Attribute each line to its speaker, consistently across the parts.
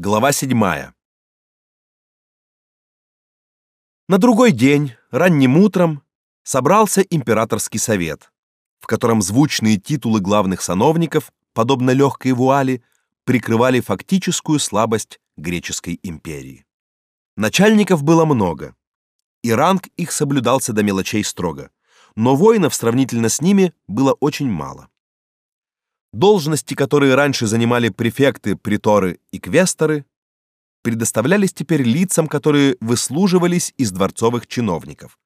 Speaker 1: Глава 7. На другой день, ранним утром, собрался императорский совет, в котором звучные титулы главных сановников, подобно легкой вуали, прикрывали фактическую слабость греческой империи. Начальников было много, и ранг их соблюдался до мелочей строго, но воинов сравнительно с ними было очень мало. Должности, которые раньше занимали префекты, приторы и квесторы, предоставлялись теперь лицам, которые выслуживались из дворцовых чиновников,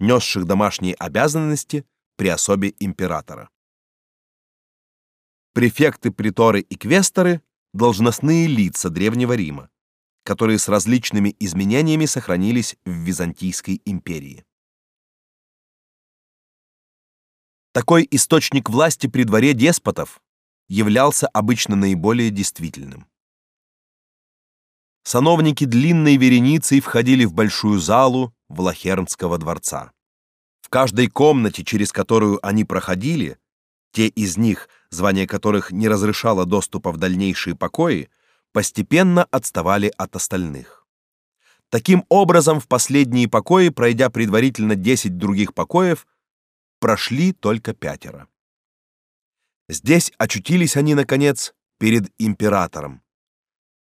Speaker 1: несших домашние обязанности при особе императора. Префекты, приторы и квесторы должностные лица древнего Рима, которые с различными изменениями сохранились в Византийской империи. Такой источник власти при дворе деспотов являлся обычно наиболее действительным. Сановники длинной вереницей входили в большую залу Влахернского дворца. В каждой комнате, через которую они проходили, те из них, звание которых не разрешало доступа в дальнейшие покои, постепенно отставали от остальных. Таким образом, в последние покои, пройдя предварительно 10 других покоев, прошли только пятеро. Здесь очутились они наконец перед императором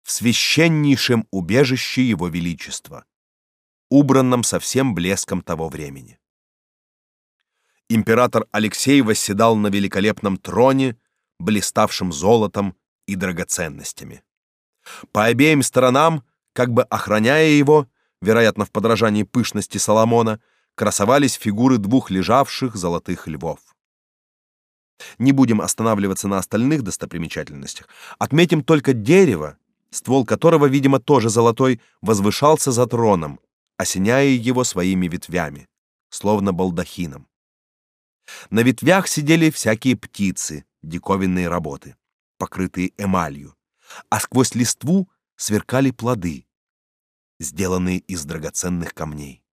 Speaker 1: в священнейшем убежище его величества, убранном со всем блеском того времени. Император Алексей восседал на великолепном троне, блиставшем золотом и драгоценностями. По обеим сторонам, как бы охраняя его, вероятно, в подражании пышности Соломона, красовались фигуры двух лежавших золотых львов. Не будем останавливаться на остальных достопримечательностях. Отметим только дерево, ствол которого, видимо, тоже золотой, возвышался за троном, осеняя его своими ветвями, словно балдахином. На ветвях сидели всякие птицы диковинные работы, покрытые эмалью, а сквозь листву сверкали плоды, сделанные из драгоценных камней.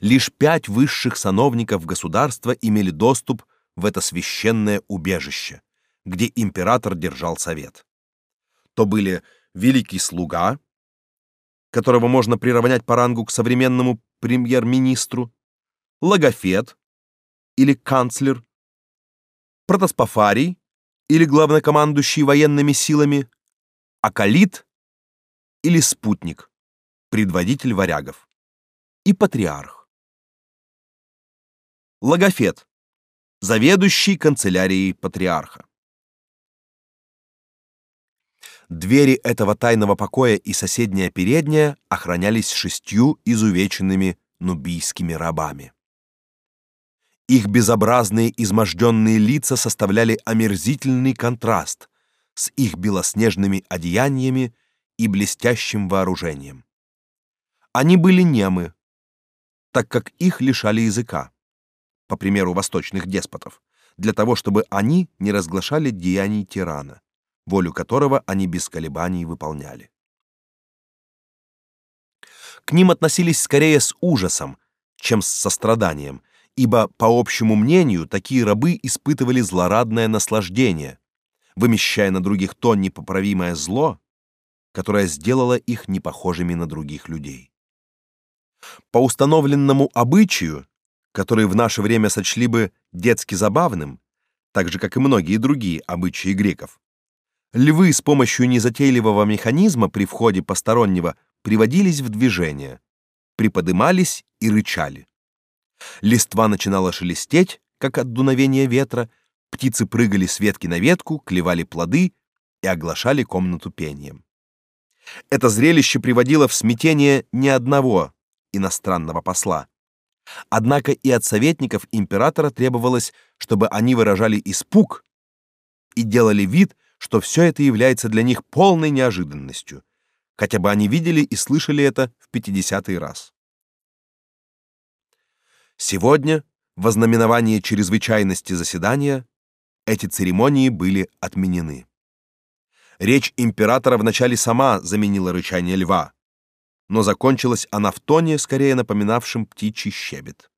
Speaker 1: Лишь пять высших сановников государства имели доступ в это священное убежище, где император держал совет. То были великий слуга, которого можно приравнять по рангу к современному премьер-министру, логофет или канцлер, протоспофарий или главнокомандующий военными силами, акалит или спутник, предводитель варягов и патриарх. Логофет заведующий канцелярией патриарха. Двери этого тайного покоя и соседняя передняя охранялись шестью изувеченными нубийскими рабами. Их безобразные изможденные лица составляли омерзительный контраст с их белоснежными одеяниями и блестящим вооружением. Они были немы, так как их лишали языка по примеру восточных деспотов, для того, чтобы они не разглашали деяний тирана, волю которого они без колебаний выполняли. К ним относились скорее с ужасом, чем с состраданием, ибо, по общему мнению, такие рабы испытывали злорадное наслаждение, вымещая на других то непоправимое зло, которое сделало их непохожими на других людей. По установленному обычаю который в наше время сочли бы детски забавным, так же как и многие другие обычаи греков. Львы с помощью незатейливого механизма при входе постороннего приводились в движение, приподымались и рычали. Листва начинала шелестеть, как от дуновения ветра, птицы прыгали с ветки на ветку, клевали плоды и оглашали комнату пением. Это зрелище приводило в смятение ни одного иностранного посла, Однако и от советников императора требовалось, чтобы они выражали испуг и делали вид, что все это является для них полной неожиданностью, хотя бы они видели и слышали это в пятидесятый раз. Сегодня, в знаменование чрезвычайности заседания, эти церемонии были отменены. Речь императора вначале сама заменила рычание льва, но закончилась она в тоне, скорее напоминавшем птичий щебет.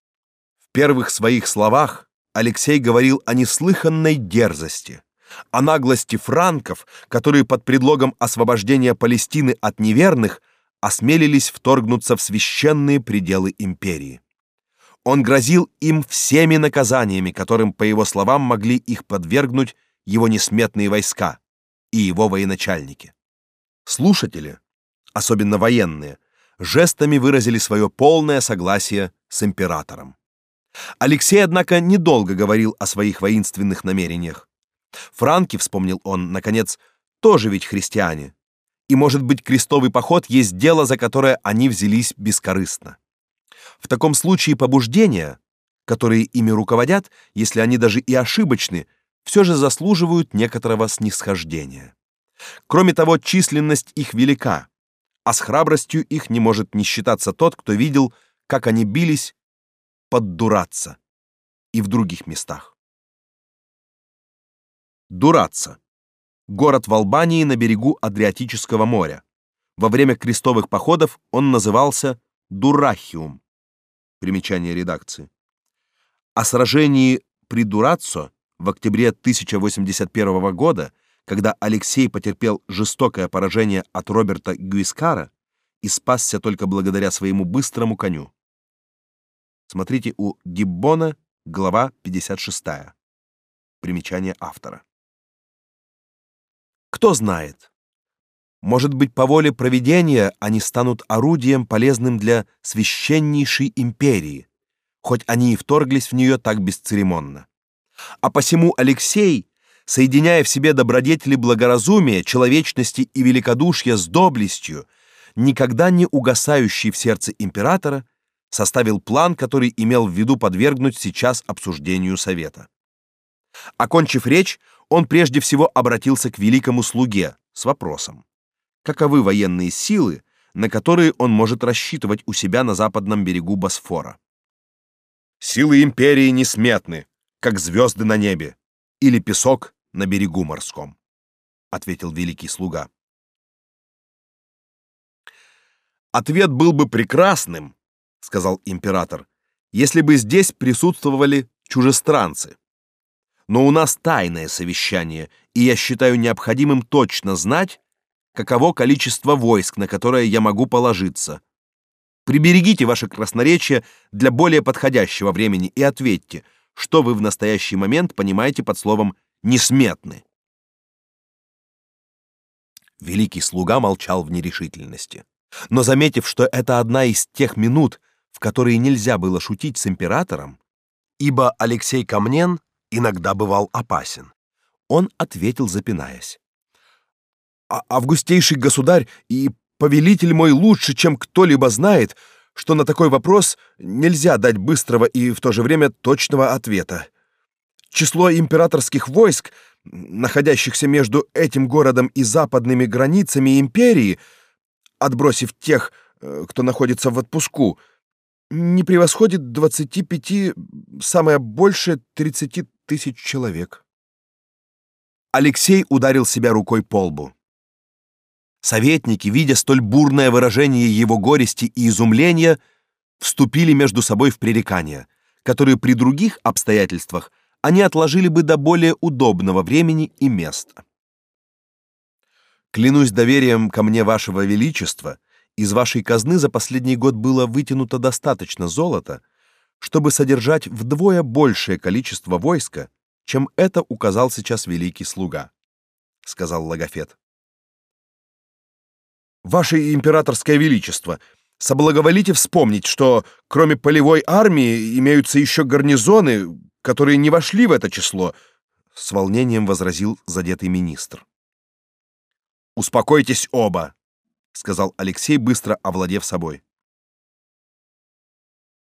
Speaker 1: В первых своих словах Алексей говорил о неслыханной дерзости, о наглости франков, которые под предлогом освобождения Палестины от неверных осмелились вторгнуться в священные пределы империи. Он грозил им всеми наказаниями, которым, по его словам, могли их подвергнуть его несметные войска и его военачальники. Слушатели, особенно военные, жестами выразили свое полное согласие с императором. Алексей, однако, недолго говорил о своих воинственных намерениях. Франки, вспомнил он, наконец, тоже ведь христиане. И, может быть, крестовый поход есть дело, за которое они взялись бескорыстно. В таком случае побуждения, которые ими руководят, если они даже и ошибочны, все же заслуживают некоторого снисхождения. Кроме того, численность их велика, а с храбростью их не может не считаться тот, кто видел, как они бились под Дураца и в других местах. Дураца. Город в Албании на берегу Адриатического моря. Во время крестовых походов он назывался Дурахиум. Примечание редакции. О сражении при Дураццо в октябре 1081 года, когда Алексей потерпел жестокое поражение от Роберта Гюискара и спасся только благодаря своему быстрому коню. Смотрите у Гиббона, глава 56. Примечание автора. Кто знает? Может быть, по воле провидения они станут орудием, полезным для священнейшей империи, хоть они и вторглись в нее так бесцеремонно. А посему Алексей, соединяя в себе добродетели благоразумия, человечности и великодушия с доблестью, никогда не угасающий в сердце императора, составил план, который имел в виду подвергнуть сейчас обсуждению совета. Окончив речь, он прежде всего обратился к великому слуге с вопросом: каковы военные силы, на которые он может рассчитывать у себя на западном берегу Босфора? Силы империи несметны, как звезды на небе или песок на берегу морском, ответил великий слуга. Ответ был бы прекрасным, сказал император, если бы здесь присутствовали чужестранцы. Но у нас тайное совещание, и я считаю необходимым точно знать, каково количество войск, на которое я могу положиться. Приберегите ваше красноречие для более подходящего времени и ответьте, что вы в настоящий момент понимаете под словом несметны. Великий слуга молчал в нерешительности, но заметив, что это одна из тех минут, в которые нельзя было шутить с императором, ибо Алексей Камнен иногда бывал опасен, он ответил, запинаясь: «А "Августейший государь и повелитель мой лучше, чем кто-либо знает, что на такой вопрос нельзя дать быстрого и в то же время точного ответа. Число императорских войск, находящихся между этим городом и западными границами империи, отбросив тех, э, кто находится в отпуску, не превосходит 25, самое большее 30 тысяч человек. Алексей ударил себя рукой по лбу. Советники, видя столь бурное выражение его горести и изумления, вступили между собой в пререкания, которые при других обстоятельствах они отложили бы до более удобного времени и места. Клянусь доверием ко мне вашего величества, из вашей казны за последний год было вытянуто достаточно золота, чтобы содержать вдвое большее количество войска, чем это указал сейчас великий слуга, сказал Логофет. Ваше императорское величество, соблаговолите вспомнить, что кроме полевой армии имеются еще гарнизоны, которые не вошли в это число, с волнением возразил задетый министр. Успокойтесь оба, сказал Алексей, быстро овладев собой.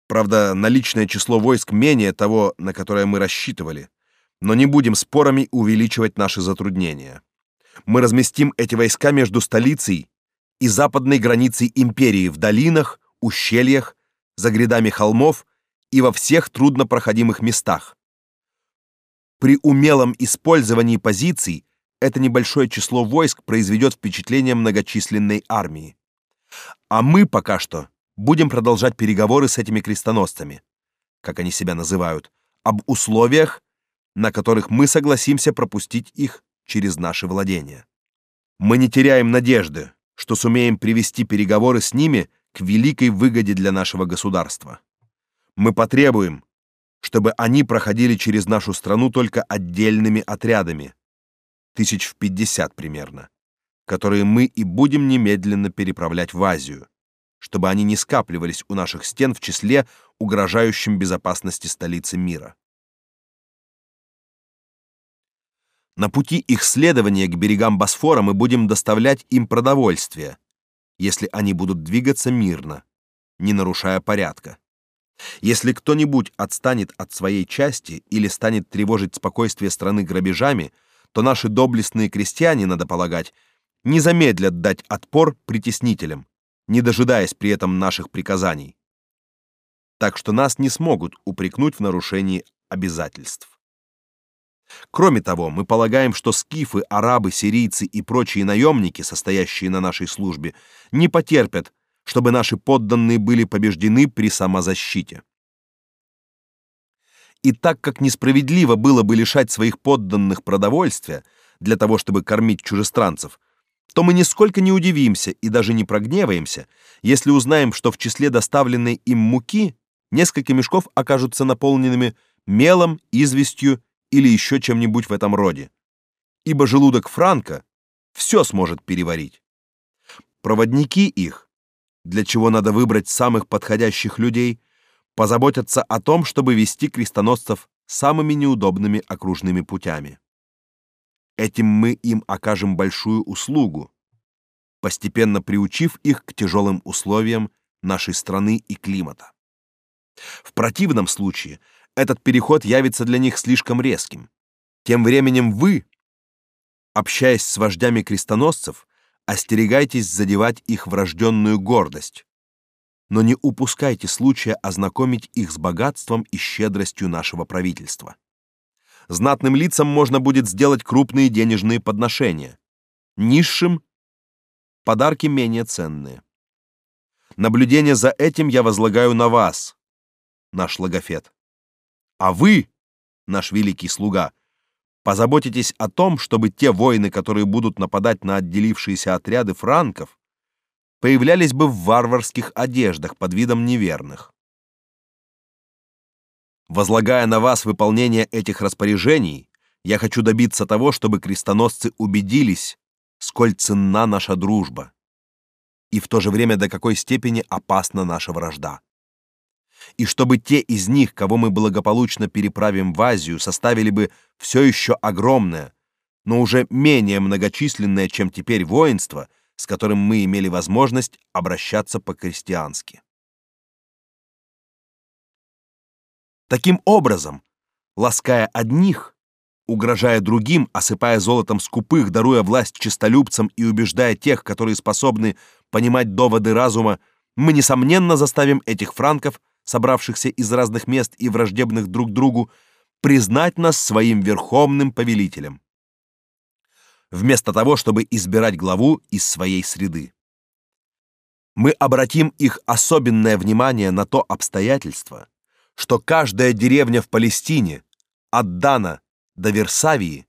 Speaker 1: Правда, наличное число войск менее того, на которое мы рассчитывали, но не будем спорами увеличивать наши затруднения. Мы разместим эти войска между столицей и западной границей империи в долинах, ущельях, за грядами холмов и во всех труднопроходимых местах. При умелом использовании позиций это небольшое число войск произведет впечатление многочисленной армии. А мы пока что будем продолжать переговоры с этими крестоносцами, как они себя называют, об условиях, на которых мы согласимся пропустить их через наши владения. Мы не теряем надежды, что сумеем привести переговоры с ними к великой выгоде для нашего государства. Мы потребуем, чтобы они проходили через нашу страну только отдельными отрядами, тысяч в пятьдесят примерно, которые мы и будем немедленно переправлять в Азию, чтобы они не скапливались у наших стен в числе, угрожающим безопасности столицы мира. На пути их следования к берегам Босфора мы будем доставлять им продовольствие, если они будут двигаться мирно, не нарушая порядка. Если кто-нибудь отстанет от своей части или станет тревожить спокойствие страны грабежами, то наши доблестные крестьяне, надо полагать, не замедлят дать отпор притеснителям, не дожидаясь при этом наших приказаний. Так что нас не смогут упрекнуть в нарушении обязательств. Кроме того, мы полагаем, что скифы, арабы, сирийцы и прочие наемники, состоящие на нашей службе, не потерпят, чтобы наши подданные были побеждены при самозащите. И так как несправедливо было бы лишать своих подданных продовольствия для того, чтобы кормить чужестранцев, то мы нисколько не удивимся и даже не прогневаемся, если узнаем, что в числе доставленной им муки несколько мешков окажутся наполненными мелом, известью или еще чем-нибудь в этом роде. Ибо желудок Франка все сможет переварить. Проводники их, для чего надо выбрать самых подходящих людей, позаботятся о том, чтобы вести крестоносцев самыми неудобными окружными путями. Этим мы им окажем большую услугу, постепенно приучив их к тяжелым условиям нашей страны и климата. В противном случае этот переход явится для них слишком резким. Тем временем вы, общаясь с вождями крестоносцев, остерегайтесь задевать их врожденную гордость, но не упускайте случая ознакомить их с богатством и щедростью нашего правительства. Знатным лицам можно будет сделать крупные денежные подношения, низшим подарки менее ценные. Наблюдение за этим я возлагаю на вас, наш логофет. А вы, наш великий слуга, позаботитесь о том, чтобы те воины, которые будут нападать на отделившиеся отряды франков, появлялись бы в варварских одеждах под видом неверных. Возлагая на вас выполнение этих распоряжений, я хочу добиться того, чтобы крестоносцы убедились, сколь ценна наша дружба и в то же время до какой степени опасна наша вражда и чтобы те из них, кого мы благополучно переправим в Азию, составили бы все еще огромное, но уже менее многочисленное, чем теперь воинство, с которым мы имели возможность обращаться по-крестьянски. Таким образом, лаская одних, угрожая другим, осыпая золотом скупых, даруя власть честолюбцам и убеждая тех, которые способны понимать доводы разума, мы несомненно заставим этих франков собравшихся из разных мест и враждебных друг другу, признать нас своим верховным повелителем. Вместо того, чтобы избирать главу из своей среды. Мы обратим их особенное внимание на то обстоятельство, что каждая деревня в Палестине, от Дана до Версавии,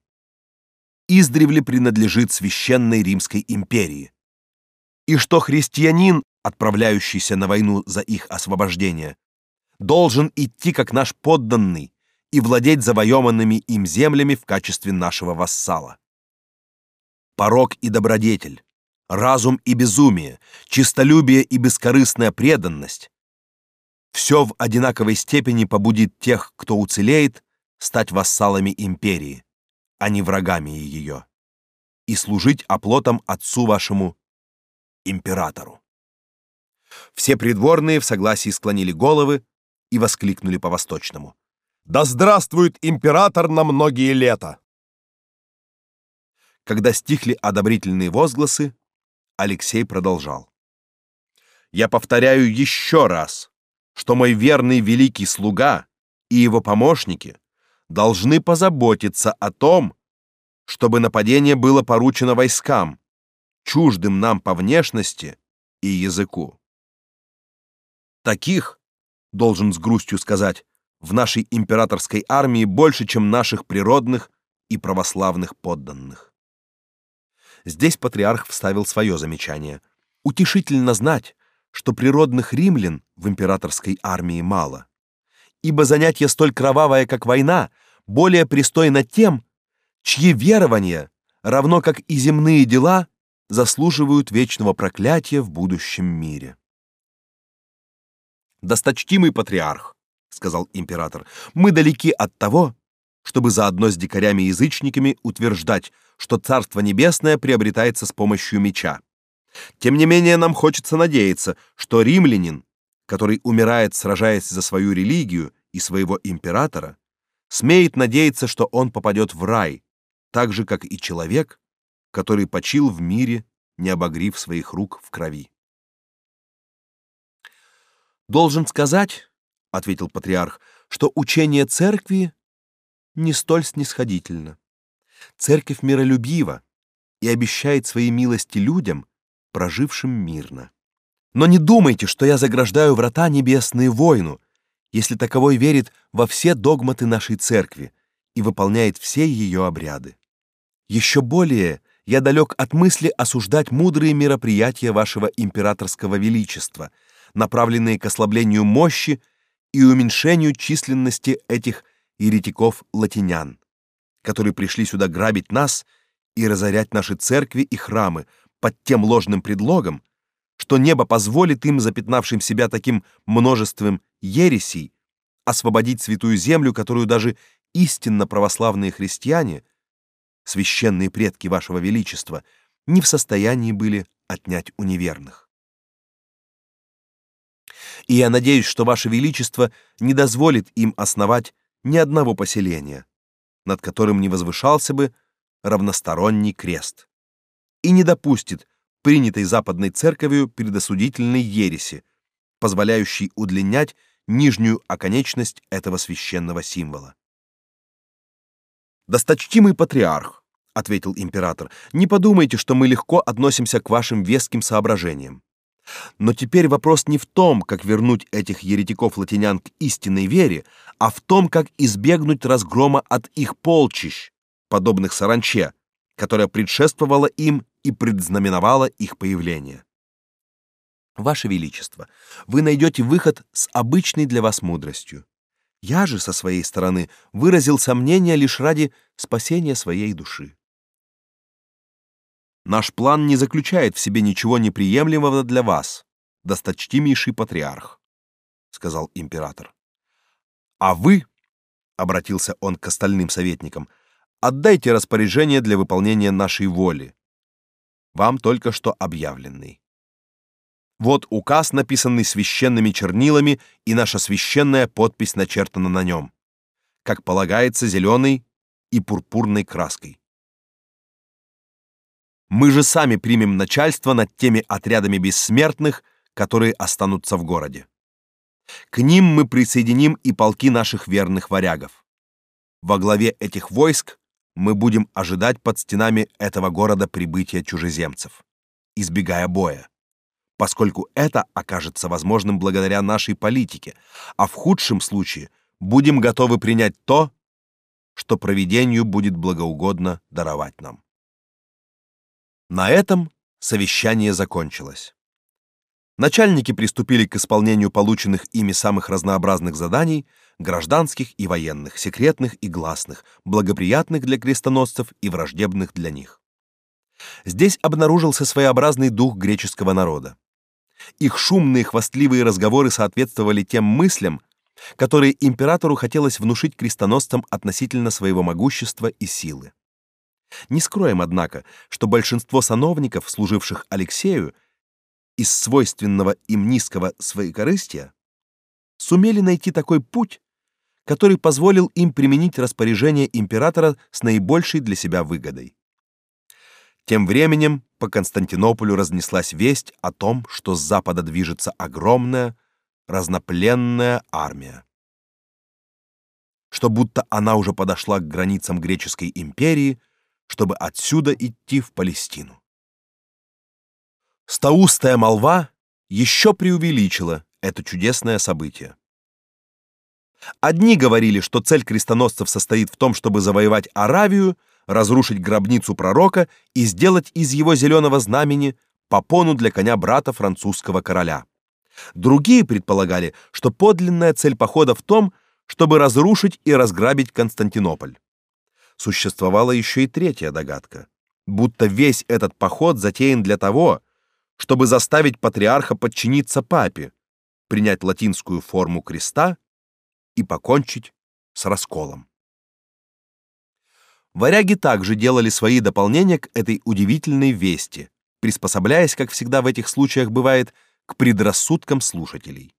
Speaker 1: издревле принадлежит священной Римской империи, и что христианин, отправляющийся на войну за их освобождение, должен идти как наш подданный и владеть завоеванными им землями в качестве нашего вассала. Порок и добродетель, разум и безумие, чистолюбие и бескорыстная преданность все в одинаковой степени побудит тех, кто уцелеет, стать вассалами империи, а не врагами ее, и служить оплотом отцу вашему императору. Все придворные в согласии склонили головы, и воскликнули по-восточному. «Да здравствует император на многие лета!» Когда стихли одобрительные возгласы, Алексей продолжал. «Я повторяю еще раз, что мой верный великий слуга и его помощники должны позаботиться о том, чтобы нападение было поручено войскам, чуждым нам по внешности и языку. Таких, должен с грустью сказать, в нашей императорской армии больше, чем наших природных и православных подданных. Здесь патриарх вставил свое замечание. Утешительно знать, что природных римлян в императорской армии мало. Ибо занятие столь кровавое, как война, более пристойно тем, чьи верования, равно как и земные дела, заслуживают вечного проклятия в будущем мире. Досточтимый патриарх, сказал император, мы далеки от того, чтобы заодно с дикарями-язычниками утверждать, что Царство Небесное приобретается с помощью меча. Тем не менее, нам хочется надеяться, что римлянин, который умирает, сражаясь за свою религию и своего императора, смеет надеяться, что он попадет в рай, так же как и человек, который почил в мире, не обогрив своих рук в крови. Должен сказать, ответил патриарх, что учение церкви не столь снисходительно. Церковь миролюбива и обещает свои милости людям, прожившим мирно. Но не думайте, что я заграждаю врата небесные войну, если таковой верит во все догматы нашей церкви и выполняет все ее обряды. Еще более я далек от мысли осуждать мудрые мероприятия вашего императорского величества, направленные к ослаблению мощи и уменьшению численности этих еретиков-латинян, которые пришли сюда грабить нас и разорять наши церкви и храмы под тем ложным предлогом, что небо позволит им, запятнавшим себя таким множеством ересей, освободить святую землю, которую даже истинно православные христиане, священные предки вашего величества, не в состоянии были отнять у неверных. И я надеюсь, что ваше величество не дозволит им основать ни одного поселения, над которым не возвышался бы равносторонний крест, и не допустит принятой западной церковью предосудительной ереси, позволяющей удлинять нижнюю оконечность этого священного символа. Досточтимый патриарх, ответил император, не подумайте, что мы легко относимся к вашим веским соображениям. Но теперь вопрос не в том, как вернуть этих еретиков-латинян к истинной вере, а в том, как избегнуть разгрома от их полчищ, подобных саранче, которая предшествовала им и предзнаменовала их появление. Ваше величество, вы найдете выход с обычной для вас мудростью. Я же со своей стороны выразил сомнения лишь ради спасения своей души. Наш план не заключает в себе ничего неприемлемого для вас, досточтимейший патриарх, сказал император. А вы, обратился он к остальным советникам, отдайте распоряжение для выполнения нашей воли, вам только что объявленный. Вот указ, написанный священными чернилами, и наша священная подпись начертана на нем, как полагается зеленой и пурпурной краской. Мы же сами примем начальство над теми отрядами бессмертных, которые останутся в городе. К ним мы присоединим и полки наших верных варягов. Во главе этих войск мы будем ожидать под стенами этого города прибытия чужеземцев, избегая боя, поскольку это окажется возможным благодаря нашей политике, а в худшем случае будем готовы принять то, что провидению будет благоугодно даровать нам. На этом совещание закончилось. Начальники приступили к исполнению полученных ими самых разнообразных заданий, гражданских и военных, секретных и гласных, благоприятных для крестоносцев и враждебных для них. Здесь обнаружился своеобразный дух греческого народа. Их шумные хвастливые разговоры соответствовали тем мыслям, которые императору хотелось внушить крестоносцам относительно своего могущества и силы. Не скроем, однако, что большинство сановников, служивших Алексею, из свойственного им низкого своекорыстия, сумели найти такой путь, который позволил им применить распоряжение императора с наибольшей для себя выгодой. Тем временем по Константинополю разнеслась весть о том, что с запада движется огромная, разнопленная армия. Что будто она уже подошла к границам греческой империи чтобы отсюда идти в Палестину. Стаустая молва еще преувеличила это чудесное событие. Одни говорили, что цель крестоносцев состоит в том, чтобы завоевать Аравию, разрушить гробницу пророка и сделать из его зеленого знамени попону для коня брата французского короля. Другие предполагали, что подлинная цель похода в том, чтобы разрушить и разграбить Константинополь. Существовала еще и третья догадка, будто весь этот поход затеян для того, чтобы заставить патриарха подчиниться папе, принять латинскую форму креста и покончить с расколом. Варяги также делали свои дополнения к этой удивительной вести, приспособляясь, как всегда в этих случаях бывает, к предрассудкам слушателей.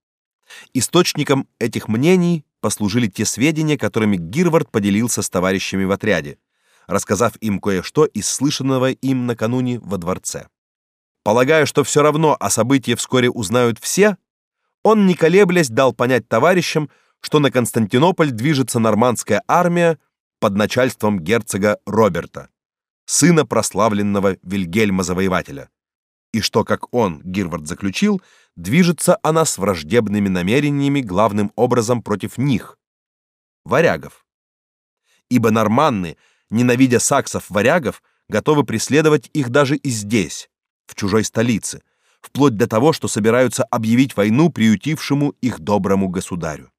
Speaker 1: Источником этих мнений послужили те сведения, которыми Гирвард поделился с товарищами в отряде, рассказав им кое-что из слышанного им накануне во дворце. Полагая, что все равно о событии вскоре узнают все, он, не колеблясь, дал понять товарищам, что на Константинополь движется нормандская армия под начальством герцога Роберта, сына прославленного Вильгельма Завоевателя, и что, как он, Гирвард заключил, движется она с враждебными намерениями главным образом против них, варягов. Ибо норманны, ненавидя саксов-варягов, готовы преследовать их даже и здесь, в чужой столице, вплоть до того, что собираются объявить войну приютившему их доброму государю.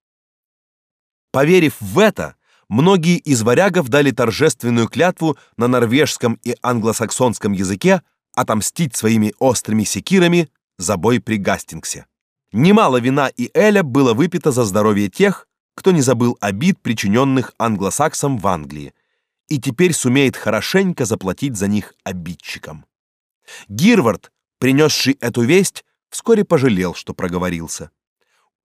Speaker 1: Поверив в это, многие из варягов дали торжественную клятву на норвежском и англосаксонском языке отомстить своими острыми секирами за бой при Гастингсе. Немало вина и эля было выпито за здоровье тех, кто не забыл обид, причиненных англосаксам в Англии, и теперь сумеет хорошенько заплатить за них обидчикам. Гирвард, принесший эту весть, вскоре пожалел, что проговорился.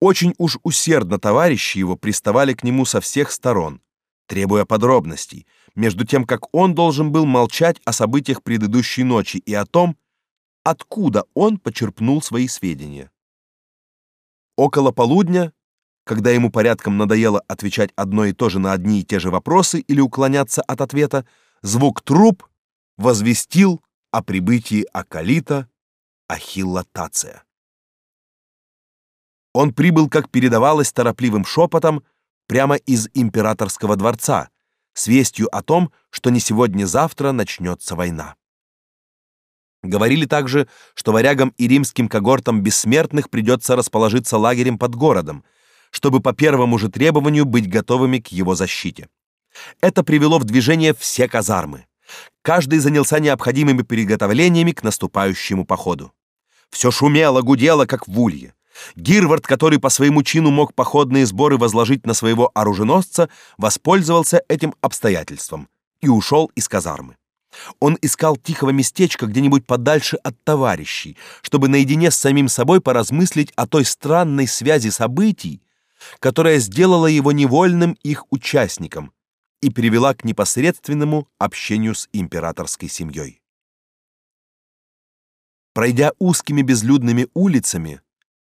Speaker 1: Очень уж усердно товарищи его приставали к нему со всех сторон, требуя подробностей, между тем как он должен был молчать о событиях предыдущей ночи и о том, откуда он почерпнул свои сведения. Около полудня, когда ему порядком надоело отвечать одно и то же на одни и те же вопросы или уклоняться от ответа, звук труб возвестил о прибытии Акалита Ахилла Тация. Он прибыл, как передавалось торопливым шепотом, прямо из императорского дворца, с вестью о том, что не сегодня-завтра начнется война. Говорили также, что варягам и римским когортам бессмертных придется расположиться лагерем под городом, чтобы по первому же требованию быть готовыми к его защите. Это привело в движение все казармы. Каждый занялся необходимыми приготовлениями к наступающему походу. Все шумело, гудело, как в улье. Гирвард, который по своему чину мог походные сборы возложить на своего оруженосца, воспользовался этим обстоятельством и ушел из казармы. Он искал тихого местечка где-нибудь подальше от товарищей, чтобы наедине с самим собой поразмыслить о той странной связи событий, которая сделала его невольным их участником и привела к непосредственному общению с императорской семьей. Пройдя узкими безлюдными улицами,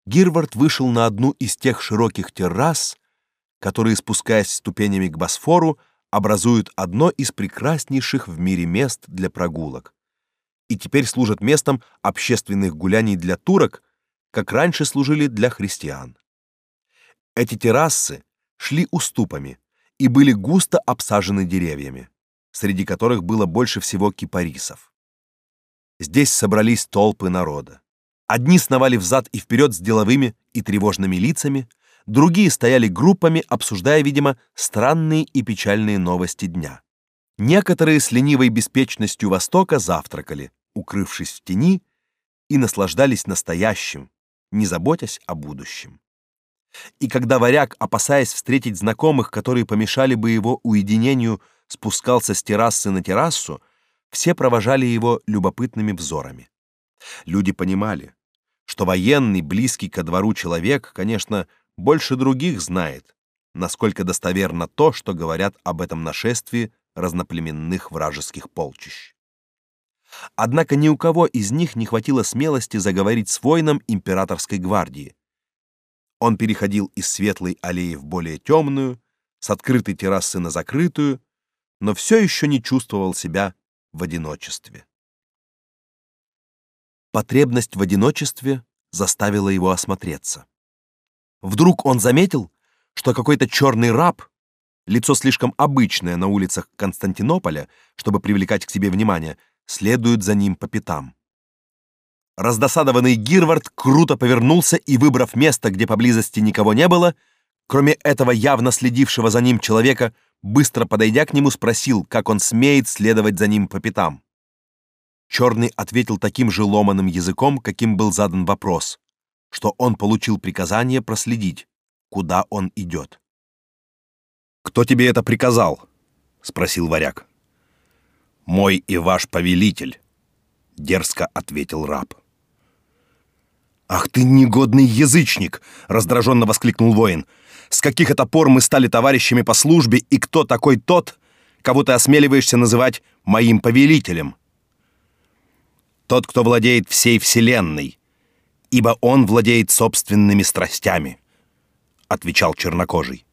Speaker 1: Гирвард вышел на одну из тех широких террас, которые, спускаясь ступенями к Босфору, образуют одно из прекраснейших в мире мест для прогулок и теперь служат местом общественных гуляний для турок, как раньше служили для христиан. Эти террасы шли уступами и были густо обсажены деревьями, среди которых было больше всего кипарисов. Здесь собрались толпы народа. Одни сновали взад и вперед с деловыми и тревожными лицами, другие стояли группами, обсуждая, видимо, странные и печальные новости дня. Некоторые с ленивой беспечностью Востока завтракали, укрывшись в тени, и наслаждались настоящим, не заботясь о будущем. И когда варяг, опасаясь встретить знакомых, которые помешали бы его уединению, спускался с террасы на террасу, все провожали его любопытными взорами. Люди понимали, что военный, близкий ко двору человек, конечно, больше других знает, насколько достоверно то, что говорят об этом нашествии разноплеменных вражеских полчищ. Однако ни у кого из них не хватило смелости заговорить с воином императорской гвардии. Он переходил из светлой аллеи в более темную, с открытой террасы на закрытую, но все еще не чувствовал себя в одиночестве. Потребность в одиночестве заставила его осмотреться. Вдруг он заметил, что какой-то черный раб, лицо слишком обычное на улицах Константинополя, чтобы привлекать к себе внимание, следует за ним по пятам. Раздосадованный Гирвард круто повернулся и, выбрав место, где поблизости никого не было, кроме этого явно следившего за ним человека, быстро подойдя к нему, спросил, как он смеет следовать за ним по пятам. Черный ответил таким же ломаным языком, каким был задан вопрос, что он получил приказание проследить, куда он идет. «Кто тебе это приказал?» — спросил варяг. «Мой и ваш повелитель», — дерзко ответил раб. «Ах ты негодный язычник!» — раздраженно воскликнул воин. «С каких это пор мы стали товарищами по службе, и кто такой тот, кого ты осмеливаешься называть моим повелителем?» «Тот, кто владеет всей вселенной, ибо он владеет собственными страстями», — отвечал чернокожий.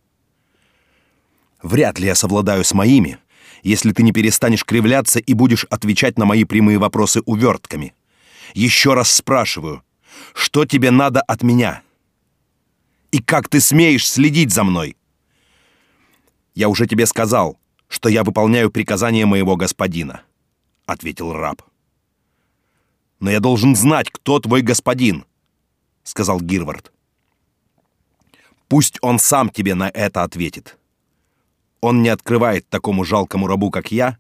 Speaker 1: «Вряд ли я совладаю с моими, если ты не перестанешь кривляться и будешь отвечать на мои прямые вопросы увертками. Еще раз спрашиваю, что тебе надо от меня? И как ты смеешь следить за мной? Я уже тебе сказал, что я выполняю приказания моего господина, ответил раб. Но я должен знать, кто твой господин, сказал Гирвард. Пусть он сам тебе на это ответит. Он не открывает такому жалкому рабу, как я,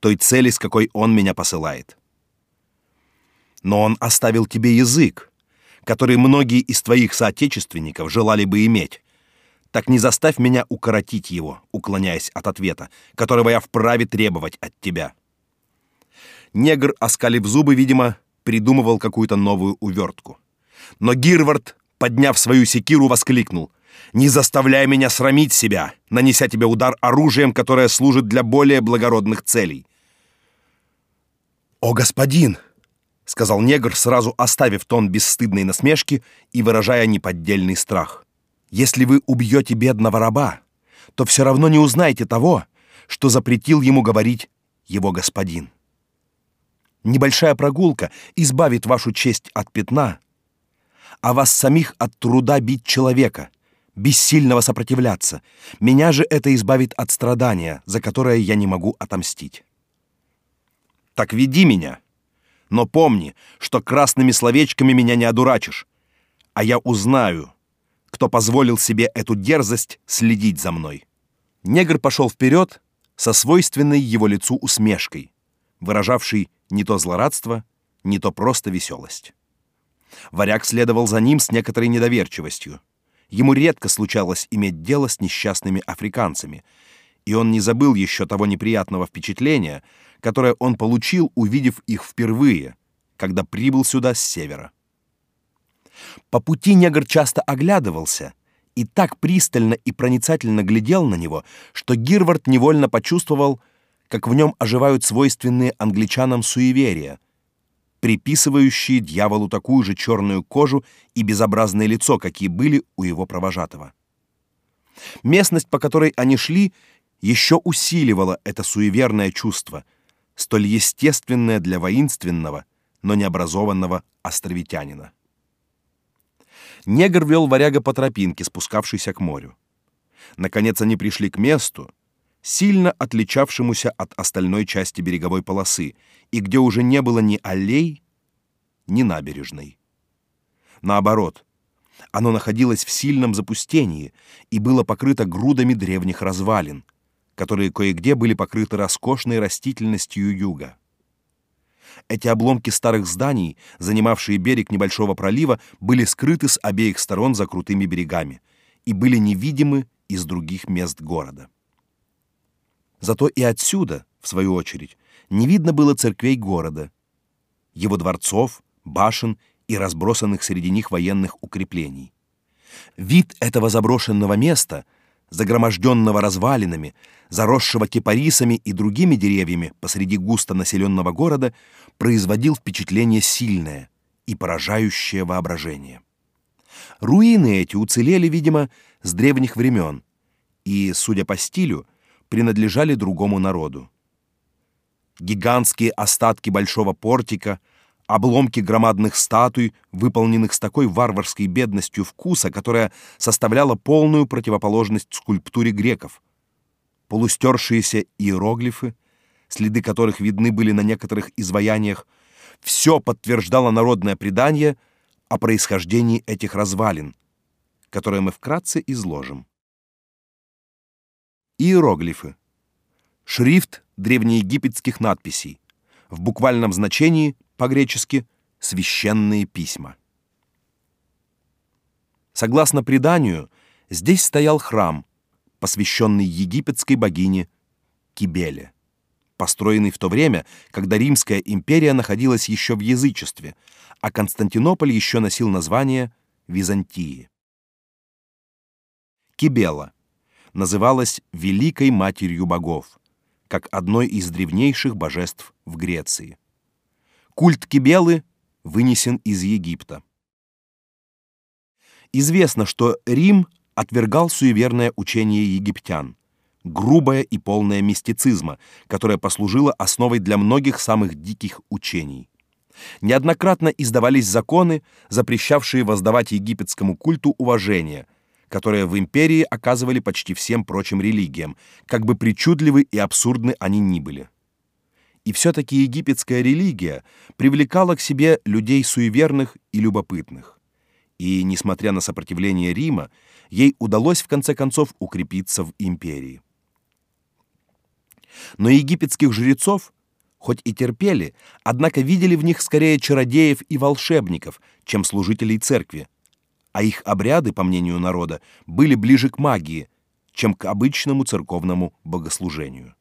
Speaker 1: той цели, с какой он меня посылает но он оставил тебе язык, который многие из твоих соотечественников желали бы иметь. Так не заставь меня укоротить его, уклоняясь от ответа, которого я вправе требовать от тебя. Негр, оскалив зубы, видимо, придумывал какую-то новую увертку. Но Гирвард, подняв свою секиру, воскликнул: "Не заставляй меня срамить себя, нанеся тебе удар оружием, которое служит для более благородных целей". "О, господин!" — сказал негр, сразу оставив тон бесстыдной насмешки и выражая неподдельный страх. «Если вы убьете бедного раба, то все равно не узнаете того, что запретил ему говорить его господин. Небольшая прогулка избавит вашу честь от пятна, а вас самих от труда бить человека, бессильного сопротивляться. Меня же это избавит от страдания, за которое я не могу отомстить. Так веди меня, но помни, что красными словечками меня не одурачишь, а я узнаю, кто позволил себе эту дерзость следить за мной. Негр пошел вперед со свойственной его лицу усмешкой, выражавшей не то злорадство, не то просто веселость. Варяг следовал за ним с некоторой недоверчивостью. Ему редко случалось иметь дело с несчастными африканцами, и он не забыл еще того неприятного впечатления, которое он получил, увидев их впервые, когда прибыл сюда с севера. По пути негр часто оглядывался и так пристально и проницательно глядел на него, что Гирвард невольно почувствовал, как в нем оживают свойственные англичанам суеверия, приписывающие дьяволу такую же черную кожу и безобразное лицо, какие были у его провожатого. Местность, по которой они шли, еще усиливала это суеверное чувство, столь естественное для воинственного, но необразованного островитянина. Негр вел варяга по тропинке, спускавшейся к морю. Наконец они пришли к месту, сильно отличавшемуся от остальной части береговой полосы, и где уже не было ни аллей, ни набережной. Наоборот, оно находилось в сильном запустении и было покрыто грудами древних развалин, которые кое-где были покрыты роскошной растительностью юга. Эти обломки старых зданий, занимавшие берег небольшого пролива, были скрыты с обеих сторон за крутыми берегами и были невидимы из других мест города. Зато и отсюда, в свою очередь, не видно было церквей города, его дворцов, башен и разбросанных среди них военных укреплений. Вид этого заброшенного места загроможденного развалинами, заросшего кипарисами и другими деревьями посреди густо населенного города, производил впечатление сильное и поражающее воображение. Руины эти уцелели, видимо, с древних времен и, судя по стилю, принадлежали другому народу. Гигантские остатки большого портика, обломки громадных статуй, выполненных с такой варварской бедностью вкуса, которая составляла полную противоположность скульптуре греков, полустершиеся иероглифы, следы которых видны были на некоторых изваяниях, все подтверждало народное предание о происхождении этих развалин, которое мы вкратце изложим. Иероглифы. Шрифт древнеегипетских надписей. В буквальном значении по-гречески священные письма. Согласно преданию, здесь стоял храм, посвященный египетской богине Кибеле, построенный в то время, когда Римская империя находилась еще в язычестве, а Константинополь еще носил название Византии. Кибела называлась Великой Матерью Богов, как одной из древнейших божеств в Греции. Культ Кибелы вынесен из Египта. Известно, что Рим отвергал суеверное учение египтян, грубое и полное мистицизма, которое послужило основой для многих самых диких учений. Неоднократно издавались законы, запрещавшие воздавать египетскому культу уважение, которое в империи оказывали почти всем прочим религиям, как бы причудливы и абсурдны они ни были. И все-таки египетская религия привлекала к себе людей суеверных и любопытных. И, несмотря на сопротивление Рима, ей удалось в конце концов укрепиться в империи. Но египетских жрецов, хоть и терпели, однако видели в них скорее чародеев и волшебников, чем служителей церкви, а их обряды, по мнению народа, были ближе к магии, чем к обычному церковному богослужению.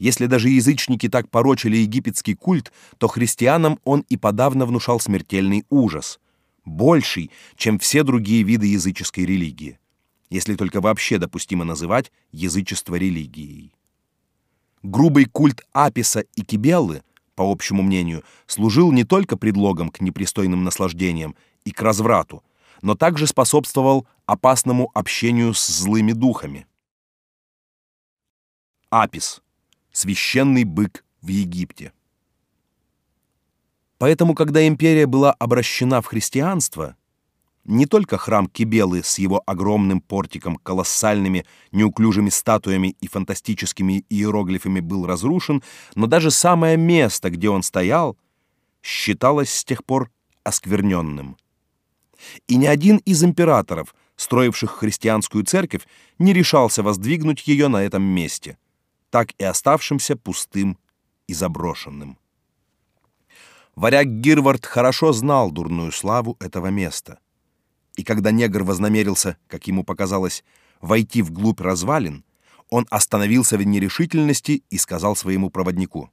Speaker 1: Если даже язычники так порочили египетский культ, то христианам он и подавно внушал смертельный ужас, больший, чем все другие виды языческой религии, если только вообще допустимо называть язычество религией. Грубый культ Аписа и Кибеллы, по общему мнению, служил не только предлогом к непристойным наслаждениям и к разврату, но также способствовал опасному общению с злыми духами. Апис священный бык в Египте. Поэтому, когда империя была обращена в христианство, не только храм Кибелы с его огромным портиком, колоссальными неуклюжими статуями и фантастическими иероглифами был разрушен, но даже самое место, где он стоял, считалось с тех пор оскверненным. И ни один из императоров, строивших христианскую церковь, не решался воздвигнуть ее на этом месте – так и оставшимся пустым и заброшенным. Варяг Гирвард хорошо знал дурную славу этого места. И когда негр вознамерился, как ему показалось, войти вглубь развалин, он остановился в нерешительности и сказал своему проводнику: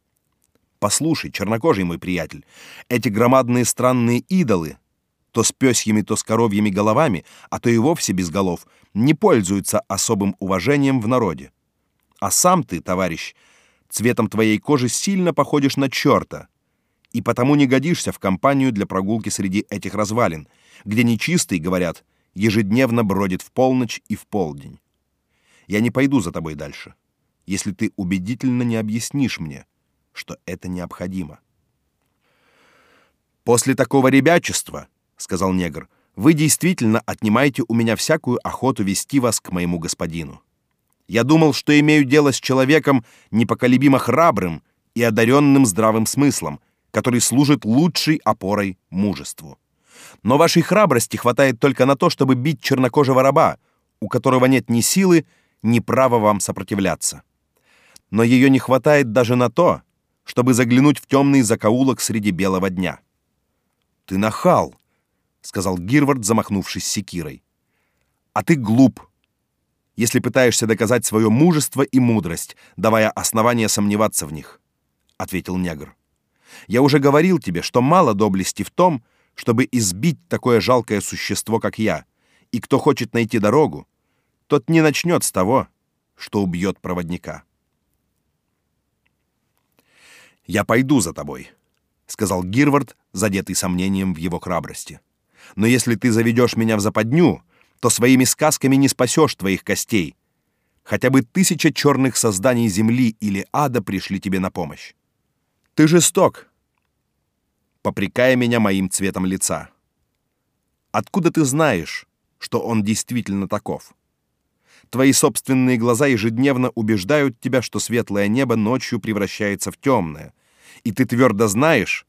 Speaker 1: "Послушай, чернокожий мой приятель, эти громадные странные идолы, то с пёсьими, то с коровьими головами, а то и вовсе без голов, не пользуются особым уважением в народе. А сам ты, товарищ, цветом твоей кожи сильно походишь на черта, и потому не годишься в компанию для прогулки среди этих развалин, где нечистый, говорят, ежедневно бродит в полночь и в полдень. Я не пойду за тобой дальше, если ты убедительно не объяснишь мне, что это необходимо. После такого ребячества, сказал негр, вы действительно отнимаете у меня всякую охоту вести вас к моему господину. Я думал, что имею дело с человеком непоколебимо храбрым и одаренным здравым смыслом, который служит лучшей опорой мужеству. Но вашей храбрости хватает только на то, чтобы бить чернокожего раба, у которого нет ни силы, ни права вам сопротивляться. Но ее не хватает даже на то, чтобы заглянуть в темный закоулок среди белого дня. Ты нахал, сказал Гирвард, замахнувшись секирой. А ты глуп, если пытаешься доказать свое мужество и мудрость, давая основания сомневаться в них, ответил негр. Я уже говорил тебе, что мало доблести в том, чтобы избить такое жалкое существо, как я. И кто хочет найти дорогу, тот не начнет с того, что убьет проводника. Я пойду за тобой, сказал Гирвард, задетый сомнением в его храбрости. Но если ты заведешь меня в западню, то своими сказками не спасешь твоих костей. Хотя бы тысяча черных созданий земли или ада пришли тебе на помощь. Ты жесток. попрекая меня моим цветом лица. Откуда ты знаешь, что он действительно таков? Твои собственные глаза ежедневно убеждают тебя, что светлое небо ночью превращается в темное, и ты твердо знаешь,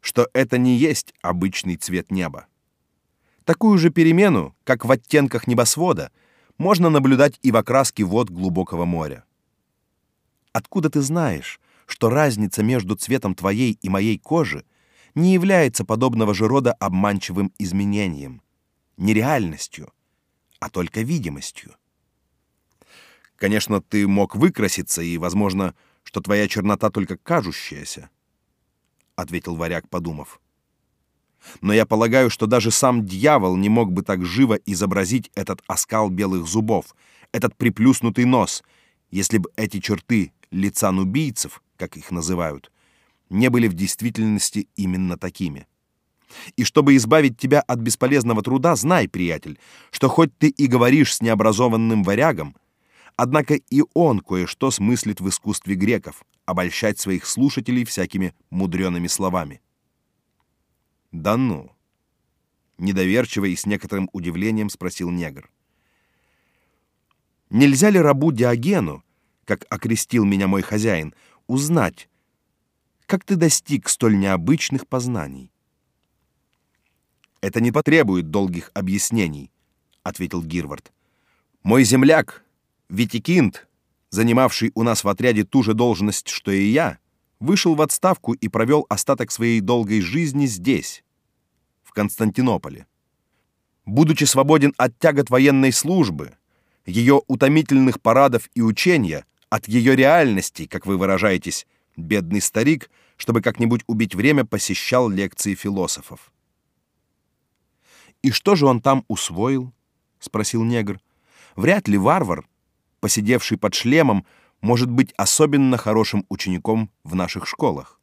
Speaker 1: что это не есть обычный цвет неба. Такую же перемену, как в оттенках небосвода, можно наблюдать и в окраске вод глубокого моря. Откуда ты знаешь, что разница между цветом твоей и моей кожи не является подобного же рода обманчивым изменением, нереальностью, а только видимостью? Конечно, ты мог выкраситься, и, возможно, что твоя чернота только кажущаяся, ответил варяг, подумав. Но я полагаю, что даже сам дьявол не мог бы так живо изобразить этот оскал белых зубов, этот приплюснутый нос, если бы эти черты лица нубийцев, как их называют, не были в действительности именно такими. И чтобы избавить тебя от бесполезного труда, знай, приятель, что хоть ты и говоришь с необразованным варягом, однако и он кое-что смыслит в искусстве греков обольщать своих слушателей всякими мудреными словами. Да ну, недоверчиво и с некоторым удивлением спросил негр. Нельзя ли рабу Диогену, как окрестил меня мой хозяин, узнать, как ты достиг столь необычных познаний? Это не потребует долгих объяснений, ответил Гирвард. Мой земляк, Витикинд, занимавший у нас в отряде ту же должность, что и я, вышел в отставку и провел остаток своей долгой жизни здесь, Константинополе. Будучи свободен от тягот военной службы, ее утомительных парадов и учения, от ее реальности, как вы выражаетесь, бедный старик, чтобы как-нибудь убить время, посещал лекции философов. И что же он там усвоил? спросил негр. Вряд ли варвар, посидевший под шлемом, может быть особенно хорошим учеником в наших школах.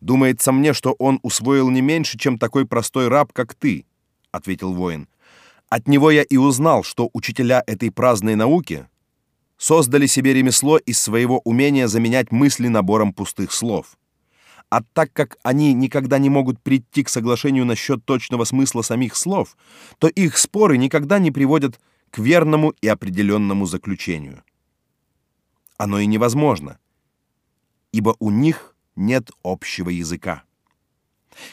Speaker 1: Думается мне, что он усвоил не меньше, чем такой простой раб, как ты, ответил воин. От него я и узнал, что учителя этой праздной науки создали себе ремесло из своего умения заменять мысли набором пустых слов. А так как они никогда не могут прийти к соглашению насчет точного смысла самих слов, то их споры никогда не приводят к верному и определенному заключению. Оно и невозможно, ибо у них нет общего языка.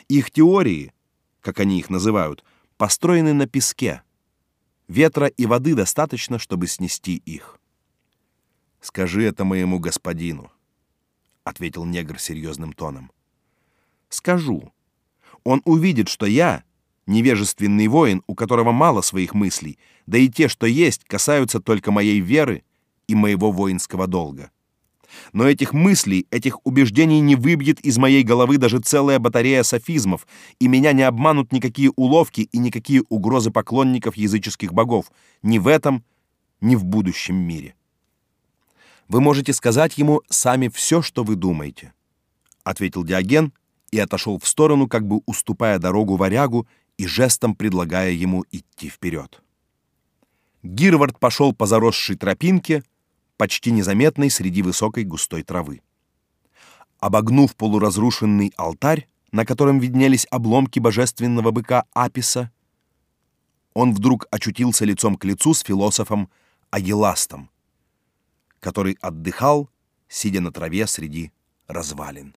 Speaker 1: Их теории, как они их называют, построены на песке. Ветра и воды достаточно, чтобы снести их. Скажи это моему господину, ответил негр серьезным тоном. Скажу. Он увидит, что я невежественный воин, у которого мало своих мыслей, да и те, что есть, касаются только моей веры и моего воинского долга. Но этих мыслей, этих убеждений не выбьет из моей головы даже целая батарея софизмов, и меня не обманут никакие уловки и никакие угрозы поклонников языческих богов ни в этом, ни в будущем мире. Вы можете сказать ему сами все, что вы думаете, ответил Диоген и отошел в сторону, как бы уступая дорогу варягу и жестом предлагая ему идти вперед. Гирвард пошел по заросшей тропинке, почти незаметной среди высокой густой травы. Обогнув полуразрушенный алтарь, на котором виднелись обломки божественного быка Аписа, он вдруг очутился лицом к лицу с философом Агиластом, который отдыхал, сидя на траве среди развалин.